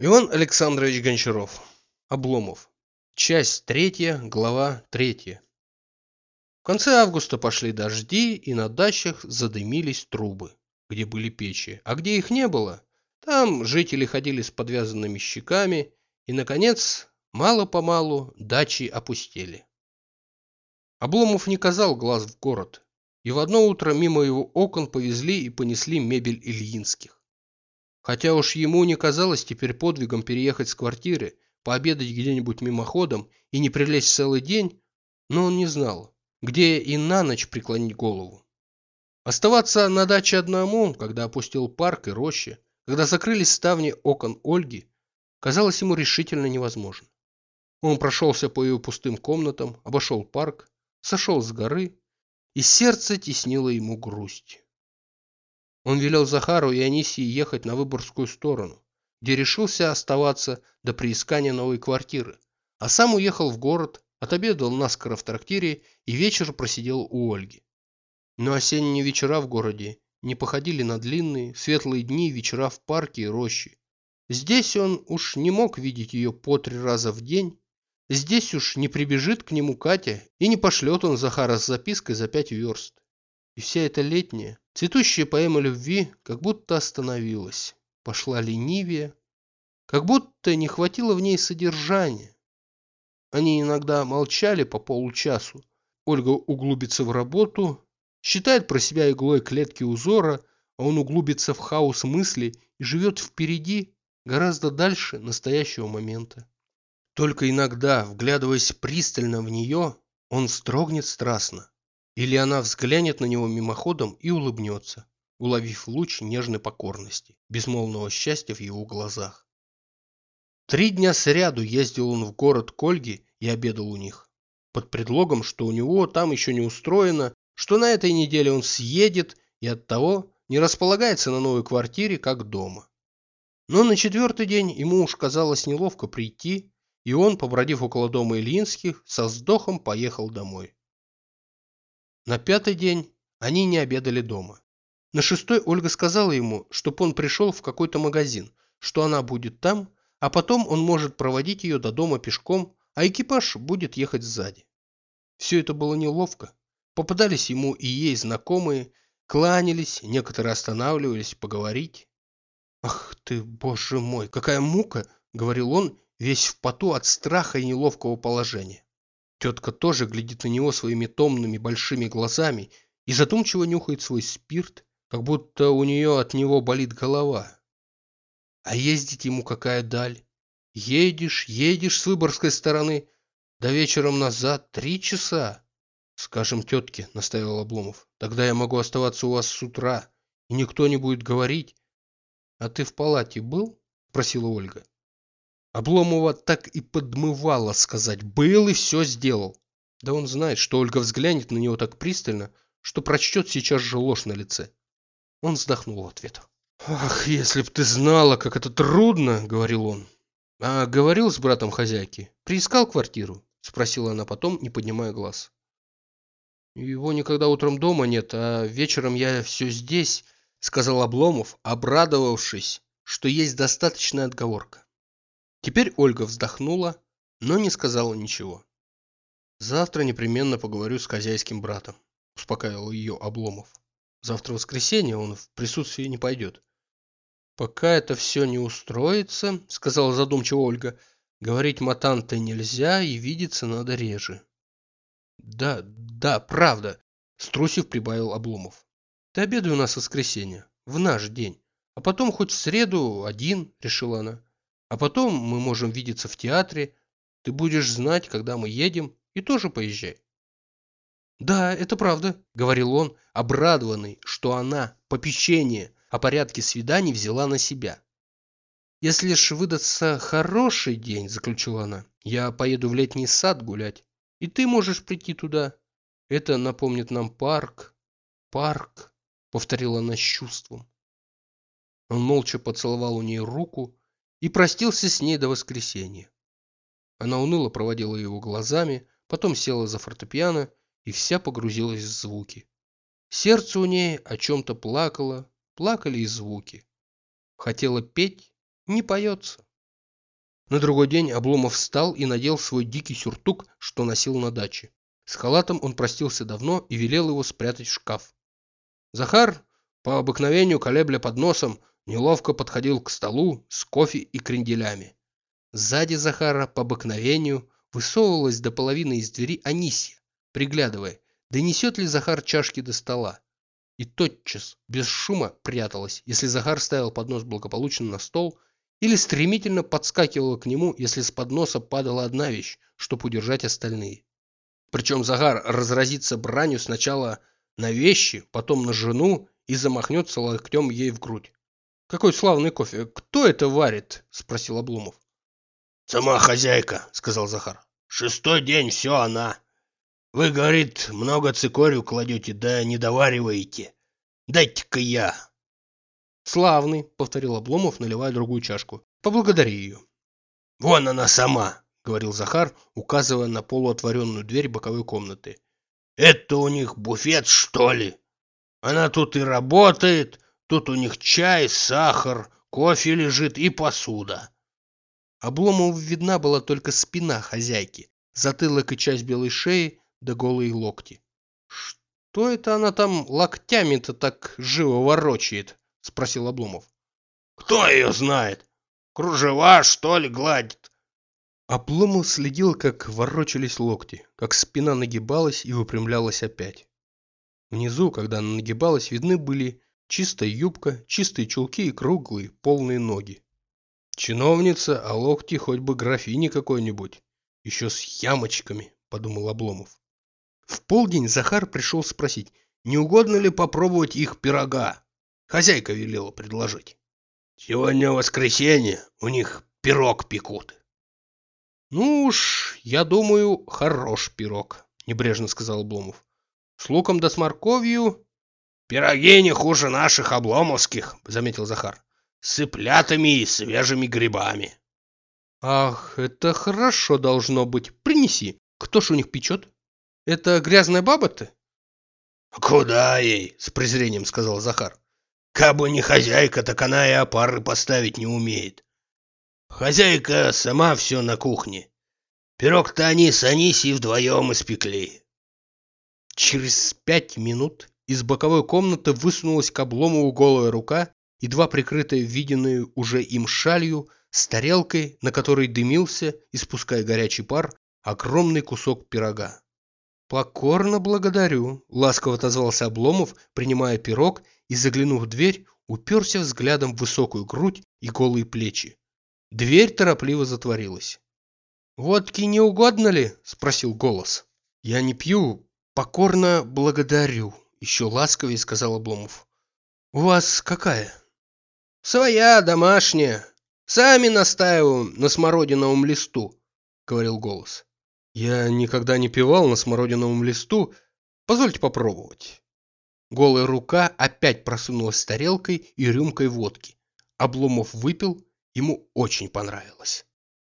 Иван Александрович Гончаров. Обломов. Часть третья, глава третья. В конце августа пошли дожди, и на дачах задымились трубы, где были печи, а где их не было, там жители ходили с подвязанными щеками, и, наконец, мало-помалу дачи опустели. Обломов не казал глаз в город, и в одно утро мимо его окон повезли и понесли мебель Ильинских. Хотя уж ему не казалось теперь подвигом переехать с квартиры, пообедать где-нибудь мимоходом и не прилечь целый день, но он не знал, где и на ночь преклонить голову. Оставаться на даче одному, когда опустил парк и рощи, когда закрылись ставни окон Ольги, казалось ему решительно невозможно. Он прошелся по ее пустым комнатам, обошел парк, сошел с горы, и сердце теснило ему грусть. Он велел Захару и Анисии ехать на Выборгскую сторону, где решился оставаться до приискания новой квартиры, а сам уехал в город, отобедал наскоро в трактире и вечер просидел у Ольги. Но осенние вечера в городе не походили на длинные, светлые дни вечера в парке и роще. Здесь он уж не мог видеть ее по три раза в день, здесь уж не прибежит к нему Катя и не пошлет он Захара с запиской за пять верст. И вся эта летняя, Цветущая поэма любви как будто остановилась, пошла ленивее, как будто не хватило в ней содержания. Они иногда молчали по получасу. Ольга углубится в работу, считает про себя иглой клетки узора, а он углубится в хаос мысли и живет впереди, гораздо дальше настоящего момента. Только иногда, вглядываясь пристально в нее, он строгнет страстно, или она взглянет на него мимоходом и улыбнется, уловив луч нежной покорности, безмолвного счастья в его глазах. Три дня сряду ездил он в город к Ольге и обедал у них, под предлогом, что у него там еще не устроено, что на этой неделе он съедет и оттого не располагается на новой квартире, как дома. Но на четвертый день ему уж казалось неловко прийти, и он, побродив около дома Ильинских, со вздохом поехал домой. На пятый день они не обедали дома. На шестой Ольга сказала ему, чтобы он пришел в какой-то магазин, что она будет там, а потом он может проводить ее до дома пешком, а экипаж будет ехать сзади. Все это было неловко. Попадались ему и ей знакомые, кланялись, некоторые останавливались поговорить. «Ах ты, боже мой, какая мука!» — говорил он, весь в поту от страха и неловкого положения. Тетка тоже глядит на него своими томными большими глазами и задумчиво нюхает свой спирт, как будто у нее от него болит голова. А ездить ему какая даль? Едешь, едешь с Выборгской стороны, до вечером назад три часа. Скажем тетке, наставил Обломов, тогда я могу оставаться у вас с утра, и никто не будет говорить. А ты в палате был? Спросила Ольга. Обломова так и подмывало сказать «был и все сделал». Да он знает, что Ольга взглянет на него так пристально, что прочтет сейчас же ложь на лице. Он вздохнул в ответ. «Ах, если б ты знала, как это трудно!» — говорил он. «А говорил с братом хозяйки? Приискал квартиру?» — спросила она потом, не поднимая глаз. «Его никогда утром дома нет, а вечером я все здесь», — сказал Обломов, обрадовавшись, что есть достаточная отговорка. Теперь Ольга вздохнула, но не сказала ничего. «Завтра непременно поговорю с хозяйским братом», – успокаивал ее Обломов. «Завтра воскресенье, он в присутствии не пойдет». «Пока это все не устроится», – сказала задумчиво Ольга, – «говорить матанты нельзя и видеться надо реже». «Да, да, правда», – струсив прибавил Обломов. «Ты обедай у нас в воскресенье, в наш день, а потом хоть в среду один», – решила она. А потом мы можем видеться в театре. Ты будешь знать, когда мы едем, и тоже поезжай. Да, это правда, говорил он, обрадованный, что она попечение о порядке свиданий взяла на себя. Если ж выдастся хороший день, заключила она, я поеду в летний сад гулять, и ты можешь прийти туда. Это напомнит нам парк. Парк, повторила она с чувством. Он молча поцеловал у нее руку, и простился с ней до воскресенья. Она уныло проводила его глазами, потом села за фортепиано и вся погрузилась в звуки. Сердце у ней о чем-то плакало, плакали и звуки. Хотела петь, не поется. На другой день Обломов встал и надел свой дикий сюртук, что носил на даче. С халатом он простился давно и велел его спрятать в шкаф. Захар, по обыкновению колебля под носом, неловко подходил к столу с кофе и кренделями. Сзади Захара, по обыкновению, высовывалась до половины из двери Анисия, приглядывая, донесет ли Захар чашки до стола. И тотчас, без шума, пряталась, если Захар ставил поднос благополучно на стол, или стремительно подскакивала к нему, если с подноса падала одна вещь, чтобы удержать остальные. Причем Захар разразится бранью сначала на вещи, потом на жену и замахнется локтем ей в грудь. «Какой славный кофе! Кто это варит?» – спросил Обломов. «Сама хозяйка», – сказал Захар. «Шестой день, все она. Вы, говорит, много цикорию кладете, да не довариваете. Дайте-ка я». «Славный», — повторил Обломов, наливая другую чашку. «Поблагодари ее». «Вон она сама», — говорил Захар, указывая на полуотворенную дверь боковой комнаты. «Это у них буфет, что ли? Она тут и работает, тут у них чай, сахар, кофе лежит и посуда». Обломову видна была только спина хозяйки, затылок и часть белой шеи, да голые локти. Что это она там локтями-то так живо ворочает? Спросил Обломов. Кто ее знает? Кружева, что ли, гладит? Обломов следил, как ворочались локти, как спина нагибалась и выпрямлялась опять. Внизу, когда она нагибалась, видны были чистая юбка, чистые чулки и круглые, полные ноги. Чиновница, а локти хоть бы графини какой-нибудь. Еще с ямочками, подумал Обломов. В полдень Захар пришел спросить, не угодно ли попробовать их пирога. Хозяйка велела предложить. Сегодня воскресенье, у них пирог пекут. Ну уж, я думаю, хорош пирог, небрежно сказал Обломов. С луком да с морковью... Пироги не хуже наших обломовских, заметил Захар. С цыплятами и свежими грибами. Ах, это хорошо должно быть. Принеси. Кто ж у них печет? Это грязная баба-то? Куда ей? С презрением сказал Захар. Кабы не хозяйка, так она и опары поставить не умеет. Хозяйка сама все на кухне. Пирог-то они с Анисией вдвоем испекли. Через пять минут из боковой комнаты высунулась к облому голая рука, едва прикрытая виденной уже им шалью, с тарелкой, на которой дымился, испуская горячий пар, огромный кусок пирога. «Покорно благодарю», — ласково отозвался Обломов, принимая пирог и, заглянув в дверь, уперся взглядом в высокую грудь и голые плечи. Дверь торопливо затворилась. «Водки не угодно ли?» — спросил голос. «Я не пью, покорно благодарю», — еще ласковее сказал Обломов. «У вас какая?» «Своя, домашняя. Сами настаиваем на смородиновом листу», — говорил голос. Я никогда не пивал на смородиновом листу. Позвольте попробовать. Голая рука опять просунулась с тарелкой и рюмкой водки. Обломов выпил, ему очень понравилось.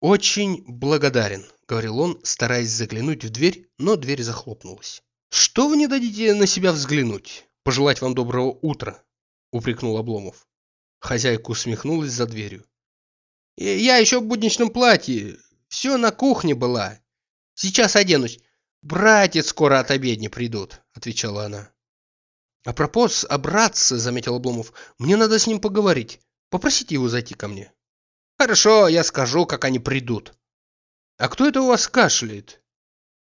«Очень благодарен», — говорил он, стараясь заглянуть в дверь, но дверь захлопнулась. «Что вы не дадите на себя взглянуть? Пожелать вам доброго утра», — упрекнул Обломов. Хозяйка усмехнулась за дверью. «Я еще в будничном платье. Все на кухне была. Сейчас оденусь. Братец скоро от обедни придут, отвечала она. А пропос о братце, заметил Обломов, мне надо с ним поговорить. Попросите его зайти ко мне. Хорошо, я скажу, как они придут. А кто это у вас кашляет?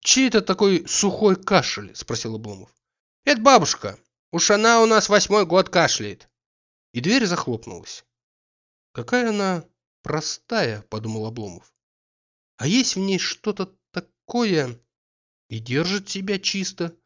Чей это такой сухой кашель? Спросил Обломов. Это бабушка. Уж она у нас восьмой год кашляет. И дверь захлопнулась. Какая она простая, подумал Обломов. А есть в ней что-то такое и держит себя чисто.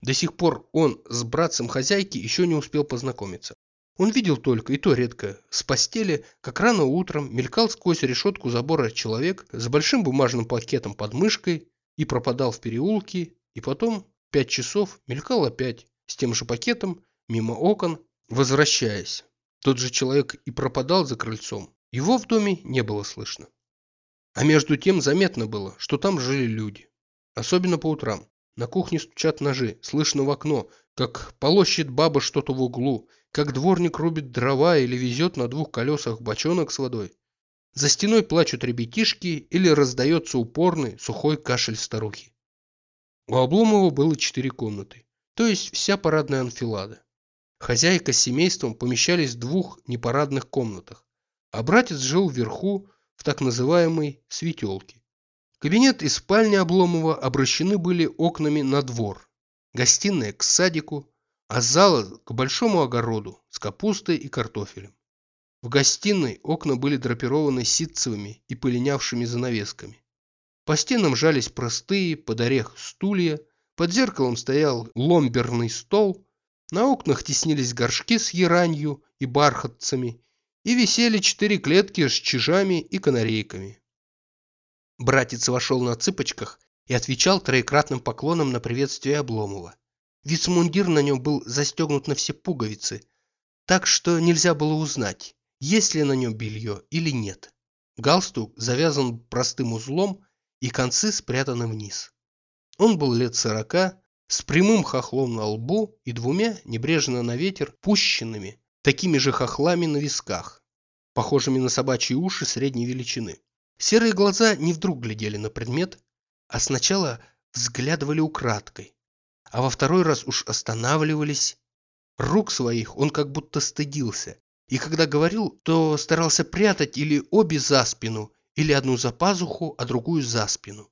До сих пор он с братцем хозяйки еще не успел познакомиться. Он видел только, и то редко, с постели, как рано утром мелькал сквозь решетку забора человек с большим бумажным пакетом под мышкой и пропадал в переулке, и потом пять часов мелькал опять с тем же пакетом мимо окон, возвращаясь. Тот же человек и пропадал за крыльцом. Его в доме не было слышно. А между тем заметно было, что там жили люди. Особенно по утрам. На кухне стучат ножи, слышно в окно, как полощет баба что-то в углу, как дворник рубит дрова или везет на двух колесах бочонок с водой. За стеной плачут ребятишки или раздается упорный сухой кашель старухи. У Обломова было четыре комнаты, то есть вся парадная анфилада. Хозяйка с семейством помещались в двух непарадных комнатах, а братец жил вверху в так называемой светелке. Кабинет и спальня Обломова обращены были окнами на двор, гостиная к садику, а зала к большому огороду с капустой и картофелем. В гостиной окна были драпированы ситцевыми и пылинявшими занавесками. По стенам жались простые, под орех стулья, под зеркалом стоял ломберный стол, на окнах теснились горшки с яранью и бархатцами, и висели четыре клетки с чижами и канарейками. Братец вошел на цыпочках и отвечал троекратным поклоном на приветствие Обломова. Вицмундир на нем был застегнут на все пуговицы, так что нельзя было узнать, есть ли на нем белье или нет. Галстук завязан простым узлом и концы спрятаны вниз. Он был лет сорока, с прямым хохлом на лбу и двумя, небрежно на ветер, пущенными, такими же хохлами на висках, похожими на собачьи уши средней величины. Серые глаза не вдруг глядели на предмет, а сначала взглядывали украдкой, а во второй раз уж останавливались. Рук своих он как будто стыдился, и когда говорил, то старался прятать или обе за спину, или одну за пазуху, а другую за спину.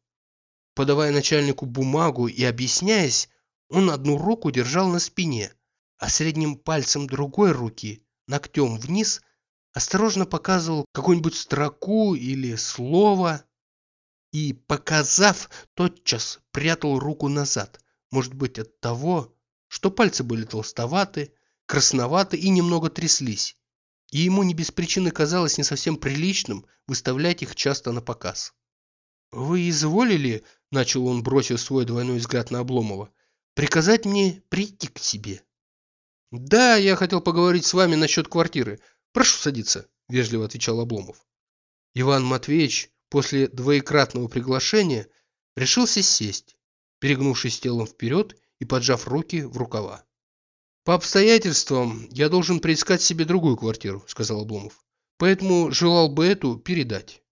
Подавая начальнику бумагу и объясняясь, он одну руку держал на спине, а средним пальцем другой руки, ногтем вниз, осторожно показывал какую-нибудь строку или слово и, показав, тотчас прятал руку назад, может быть от того, что пальцы были толстоваты, красноваты и немного тряслись, и ему не без причины казалось не совсем приличным выставлять их часто на показ. «Вы изволили, — начал он, бросив свой двойной взгляд на Обломова, — приказать мне прийти к себе?» «Да, я хотел поговорить с вами насчет квартиры. «Прошу садиться», – вежливо отвечал Обломов. Иван Матвеевич после двоекратного приглашения решился сесть, перегнувшись телом вперед и поджав руки в рукава. «По обстоятельствам я должен приискать себе другую квартиру», – сказал Обломов. «Поэтому желал бы эту передать».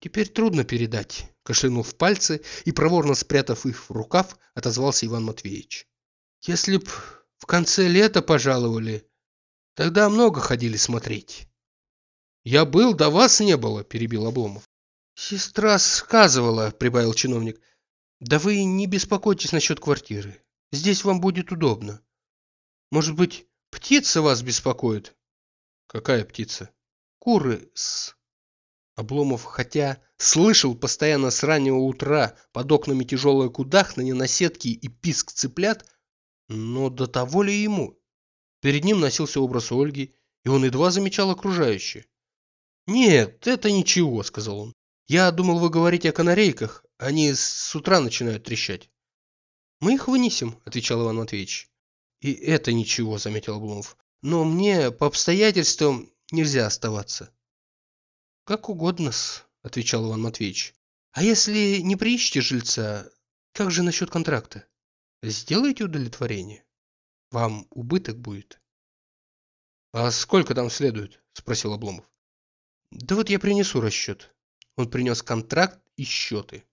«Теперь трудно передать», – кашлянув пальцы и проворно спрятав их в рукав, отозвался Иван Матвеевич. «Если б в конце лета пожаловали, Тогда много ходили смотреть. Я был, да вас не было, перебил Обломов. Сестра сказывала, прибавил чиновник. Да вы не беспокойтесь насчет квартиры. Здесь вам будет удобно. Может быть, птица вас беспокоит? Какая птица? Куры с... Обломов, хотя слышал постоянно с раннего утра под окнами тяжелое кудахнание на сетки и писк цыплят, но до того ли ему? Перед ним носился образ Ольги, и он едва замечал окружающее. «Нет, это ничего», — сказал он. «Я думал, вы говорите о канарейках. Они с утра начинают трещать». «Мы их вынесем», — отвечал Иван Матвеевич. «И это ничего», — заметил Обломов. «Но мне по обстоятельствам нельзя оставаться». «Как угодно-с», — отвечал Иван Матвеевич. «А если не приищете жильца, как же насчет контракта? Сделайте удовлетворение». Вам убыток будет. А сколько там следует? Спросил Обломов. Да вот я принесу расчет. Он принес контракт и счеты.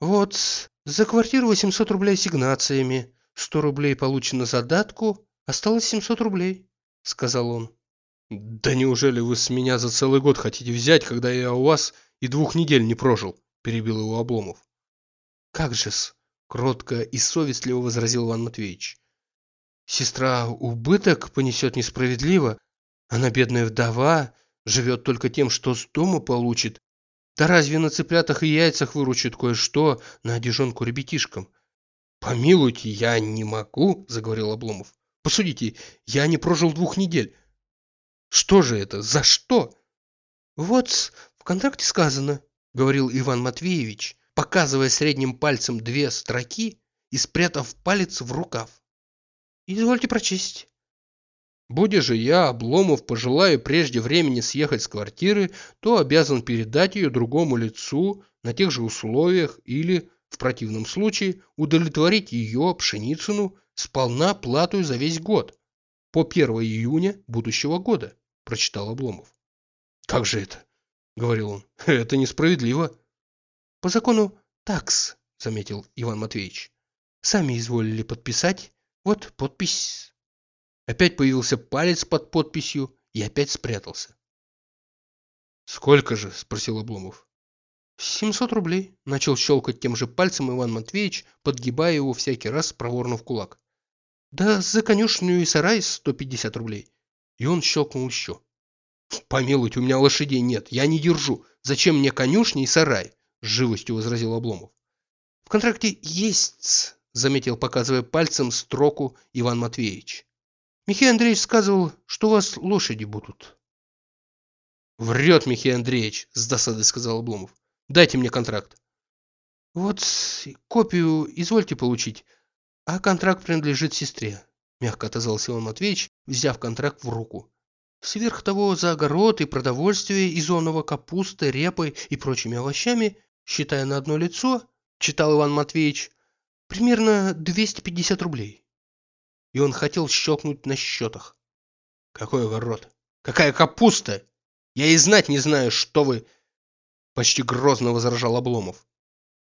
Вот, за квартиру 800 рублей ассигнациями, 100 рублей получено задатку, осталось 700 рублей, сказал он. Да неужели вы с меня за целый год хотите взять, когда я у вас и двух недель не прожил? Перебил его Обломов. Как же-с, кротко и совестливо возразил Иван Матвеевич. Сестра убыток понесет несправедливо. Она бедная вдова, живет только тем, что с дома получит. Да разве на цыплятах и яйцах выручит кое-что на одежонку ребятишкам? Помилуйте, я не могу, заговорил Обломов. Посудите, я не прожил двух недель. Что же это? За что? Вот в контракте сказано, говорил Иван Матвеевич, показывая средним пальцем две строки и спрятав палец в рукав. Извольте прочесть. Будя же я, Обломов, пожелаю прежде времени съехать с квартиры, то обязан передать ее другому лицу на тех же условиях или, в противном случае, удовлетворить ее, Пшеницыну, сполна плату за весь год, по 1 июня будущего года, прочитал Обломов. Как же это? Говорил он. Это несправедливо. По закону такс, заметил Иван Матвеевич. Сами изволили подписать. Вот подпись. Опять появился палец под подписью и опять спрятался. «Сколько же?» – спросил Обломов. «Семьсот рублей», – начал щелкать тем же пальцем Иван Матвеевич, подгибая его всякий раз проворно в кулак. «Да за конюшню и сарай сто пятьдесят рублей». И он щелкнул еще. «Помилуйте, у меня лошадей нет, я не держу. Зачем мне конюшня и сарай?» – с живостью возразил Обломов. «В контракте есть заметил, показывая пальцем строку Иван Матвеевич. Михаил Андреевич сказывал, что у вас лошади будут. Врет Михаил Андреевич, с досадой сказал Обломов. Дайте мне контракт. Вот копию извольте получить, а контракт принадлежит сестре, мягко отозвался Иван Матвеевич, взяв контракт в руку. Сверх того, за огород и продовольствие из зонного капусты, репы и прочими овощами, считая на одно лицо, читал Иван Матвеевич, Примерно 250 рублей. И он хотел щелкнуть на счетах. Какой огород? Какая капуста? Я и знать не знаю, что вы... Почти грозно возражал Обломов.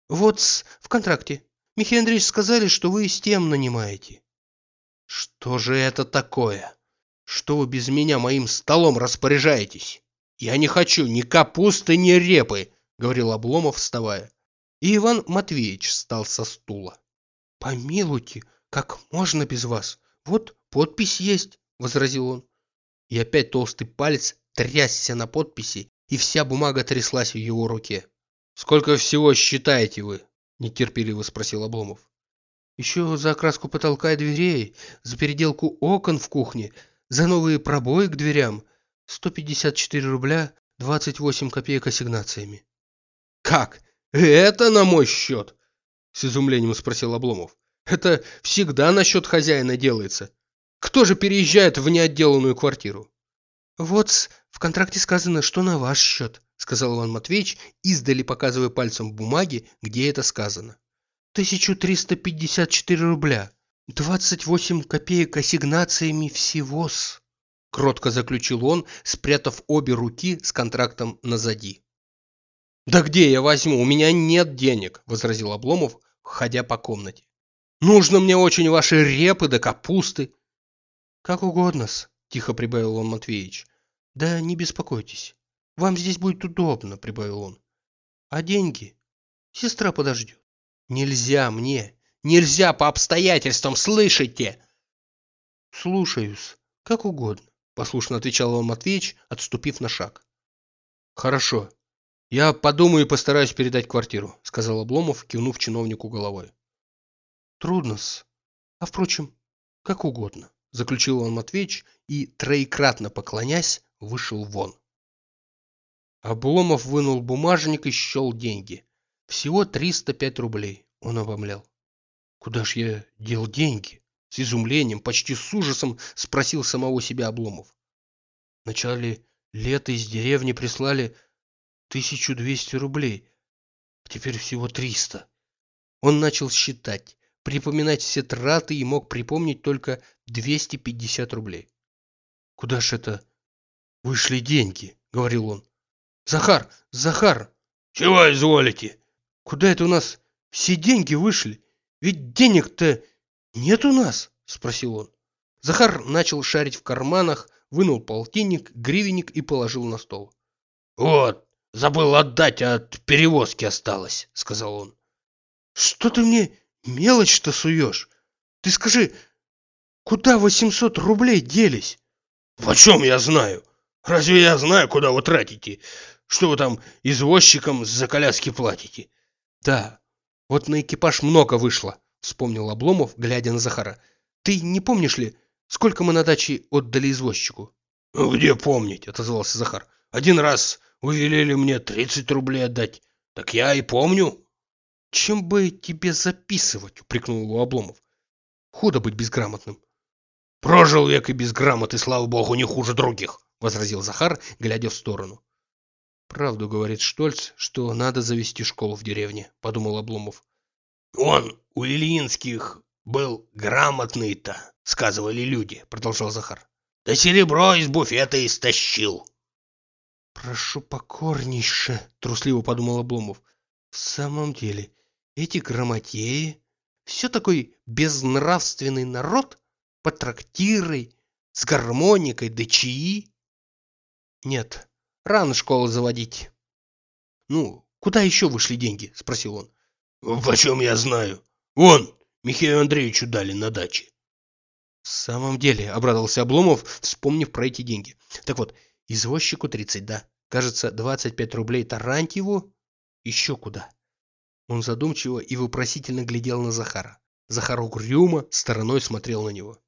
Вот в контракте. Михаил Андреевич сказали, что вы с тем нанимаете. Что же это такое? Что вы без меня моим столом распоряжаетесь? Я не хочу ни капусты, ни репы, говорил Обломов, вставая. И Иван Матвеевич встал со стула. «Помилуйте, как можно без вас? Вот подпись есть», — возразил он. И опять толстый палец трясся на подписи, и вся бумага тряслась в его руке. «Сколько всего считаете вы?» — нетерпеливо спросил Обломов. «Еще за окраску потолка и дверей, за переделку окон в кухне, за новые пробои к дверям. 154 рубля 28 копеек ассигнациями». «Как? Это на мой счет?» С изумлением спросил Обломов. Это всегда насчет хозяина делается. Кто же переезжает в неотделанную квартиру? Вот в контракте сказано, что на ваш счет, сказал Иван Матвеевич, издали показывая пальцем бумаги, где это сказано. 1354 рубля. 28 копеек ассигнациями всего-с. Кротко заключил он, спрятав обе руки с контрактом назади. «Да где я возьму? У меня нет денег», – возразил Обломов, ходя по комнате. «Нужно мне очень ваши репы да капусты». «Как угодно-с», – тихо прибавил он Матвеевич. «Да не беспокойтесь. Вам здесь будет удобно», – прибавил он. «А деньги? Сестра подождет». «Нельзя мне! Нельзя по обстоятельствам, слышите?» «Слушаюсь. Как угодно», – послушно отвечал он Матвеевич, отступив на шаг. «Хорошо. «Я подумаю и постараюсь передать квартиру», — сказал Обломов, кивнув чиновнику головой. «Трудно-с. А впрочем, как угодно», — заключил он Матвеич и, троекратно поклонясь, вышел вон. Обломов вынул бумажник и счел деньги. Всего 305 рублей, он обомлял. «Куда ж я дел деньги?» С изумлением, почти с ужасом спросил самого себя Обломов. В начале лета из деревни прислали 1200 рублей. Теперь всего 300. Он начал считать, припоминать все траты и мог припомнить только 250 рублей. «Куда ж это вышли деньги?» — говорил он. «Захар! Захар!» «Чего изволите?» «Куда это у нас все деньги вышли? Ведь денег-то нет у нас!» — спросил он. Захар начал шарить в карманах, вынул полтинник, гривенник и положил на стол. «Вот, Забыл отдать, а от перевозки осталось, сказал он. Что ты мне мелочь-то суешь? Ты скажи, куда 800 рублей делись? Почем я знаю? Разве я знаю, куда вы тратите? Что вы там извозчикам за коляски платите? Да, вот на экипаж много вышло, вспомнил Обломов, глядя на Захара. Ты не помнишь ли, сколько мы на даче отдали извозчику? Ну, где помнить, отозвался Захар. Один раз вы велели мне тридцать рублей отдать. Так я и помню. Чем бы тебе записывать, упрекнул его Обломов. Худо быть безграмотным. Прожил век и без грамоты, слава богу, не хуже других, возразил Захар, глядя в сторону. Правду говорит Штольц, что надо завести школу в деревне, подумал Обломов. Он у Ильинских был грамотный-то, сказывали люди, продолжал Захар. Да серебро из буфета истощил. Прошу покорнейше, трусливо подумал Обломов. В самом деле, эти грамотеи, все такой безнравственный народ, под трактирой, с гармоникой да чаи. Нет, рано школу заводить. Ну, куда еще вышли деньги? Спросил он. Почем я знаю? Вон, Михаилу Андреевичу дали на даче. В самом деле, обрадовался Обломов, вспомнив про эти деньги. Так вот, извозчику 30, да. Кажется, 25 рублей Тарантьеву. Еще куда? Он задумчиво и вопросительно глядел на Захара. Захар угрюмо стороной смотрел на него.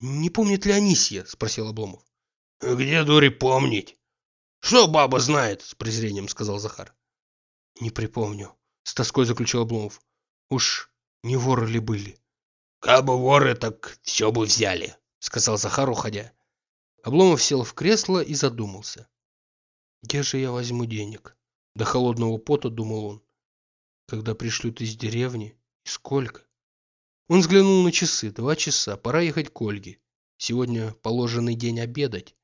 «Не помнит ли Анисья?» – спросил Обломов. «Где, дури, помнить? Что баба знает?» – с презрением сказал Захар. «Не припомню», – с тоской заключил Обломов. «Уж не воры ли были?» «Кабы воры, так все бы взяли», — сказал Захар, уходя. Обломов сел в кресло и задумался. «Где же я возьму денег?» До холодного пота думал он. «Когда пришлют из деревни? Сколько?» Он взглянул на часы. Два часа. Пора ехать к Ольге. Сегодня положенный день обедать.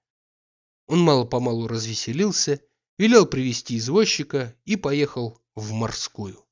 Он мало-помалу развеселился, велел привести извозчика и поехал в морскую.